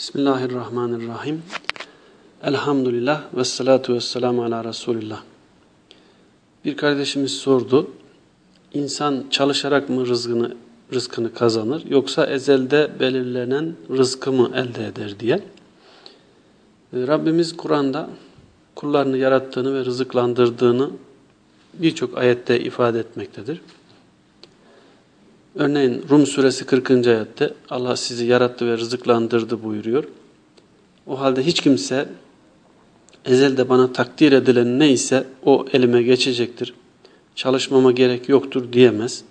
Bismillahirrahmanirrahim. Elhamdülillah ve salatu ve selamu ala Resulillah. Bir kardeşimiz sordu. İnsan çalışarak mı rızkını, rızkını kazanır yoksa ezelde belirlenen rızkı mı elde eder diye. Ee, Rabbimiz Kur'an'da kullarını yarattığını ve rızıklandırdığını birçok ayette ifade etmektedir. Örneğin Rum suresi 40. ayette Allah sizi yarattı ve rızıklandırdı buyuruyor. O halde hiç kimse ezelde bana takdir edilen neyse o elime geçecektir. Çalışmama gerek yoktur diyemez.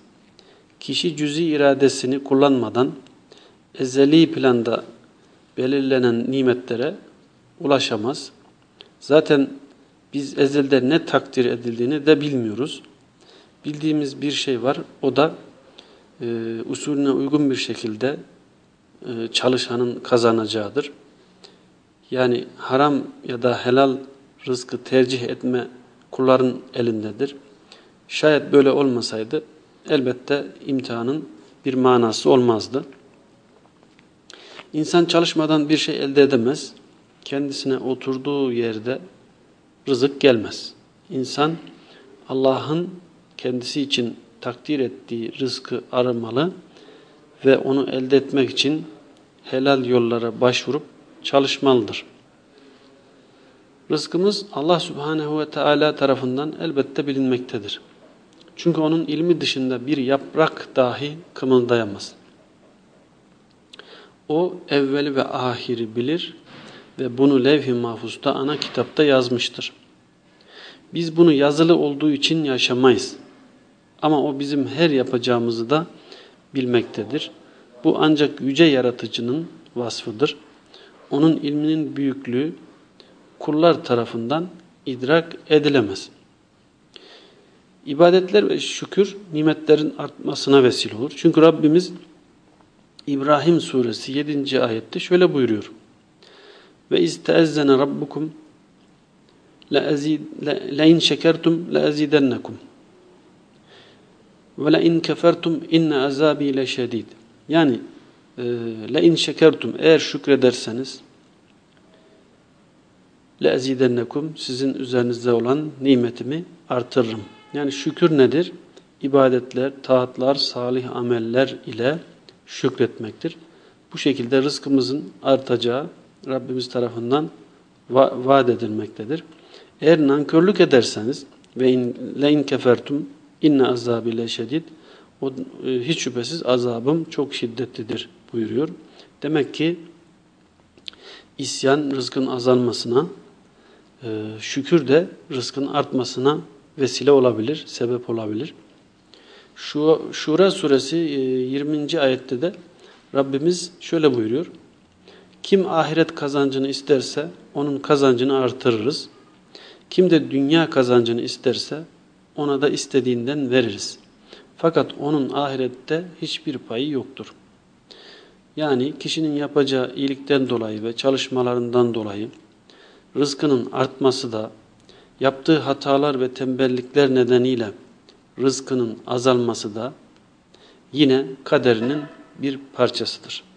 Kişi cüzi iradesini kullanmadan ezeli planda belirlenen nimetlere ulaşamaz. Zaten biz ezelde ne takdir edildiğini de bilmiyoruz. Bildiğimiz bir şey var. O da e, usulüne uygun bir şekilde e, çalışanın kazanacağıdır. Yani haram ya da helal rızkı tercih etme kulların elindedir. Şayet böyle olmasaydı elbette imtihanın bir manası olmazdı. İnsan çalışmadan bir şey elde edemez. Kendisine oturduğu yerde rızık gelmez. İnsan Allah'ın kendisi için takdir ettiği rızkı aramalı ve onu elde etmek için helal yollara başvurup çalışmalıdır. Rızkımız Allah Subhanehu ve Teala tarafından elbette bilinmektedir. Çünkü onun ilmi dışında bir yaprak dahi kımıldayamaz. O evveli ve ahiri bilir ve bunu levh-i mahfuzda ana kitapta yazmıştır. Biz bunu yazılı olduğu için yaşamayız. Ama o bizim her yapacağımızı da bilmektedir. Bu ancak yüce yaratıcının vasfıdır. Onun ilminin büyüklüğü kullar tarafından idrak edilemez. İbadetler ve şükür nimetlerin artmasına vesile olur. Çünkü Rabbimiz İbrahim suresi 7. ayette şöyle buyuruyor. Ve izteezzene rabbukum le in şekertum le azidennekum ve le in kefertum inne azabi leşedid. Yani e, le in şekertum eğer şükrederseniz le azidennekum sizin üzerinizde olan nimetimi artırırım. Yani şükür nedir? İbadetler, taatlar, salih ameller ile şükretmektir. Bu şekilde rızkımızın artacağı Rabbimiz tarafından va vaat edilmektedir. Eğer nankörlük ederseniz ve in, le in kefertum inne azabile şedid o e, hiç şüphesiz azabım çok şiddetlidir buyuruyor. Demek ki isyan rızkın azalmasına, e, şükür de rızkın artmasına vesile olabilir, sebep olabilir. Şu Şura suresi 20. E, ayette de Rabbimiz şöyle buyuruyor. Kim ahiret kazancını isterse onun kazancını artırırız. Kim de dünya kazancını isterse ona da istediğinden veririz. Fakat onun ahirette hiçbir payı yoktur. Yani kişinin yapacağı iyilikten dolayı ve çalışmalarından dolayı rızkının artması da yaptığı hatalar ve tembellikler nedeniyle rızkının azalması da yine kaderinin bir parçasıdır.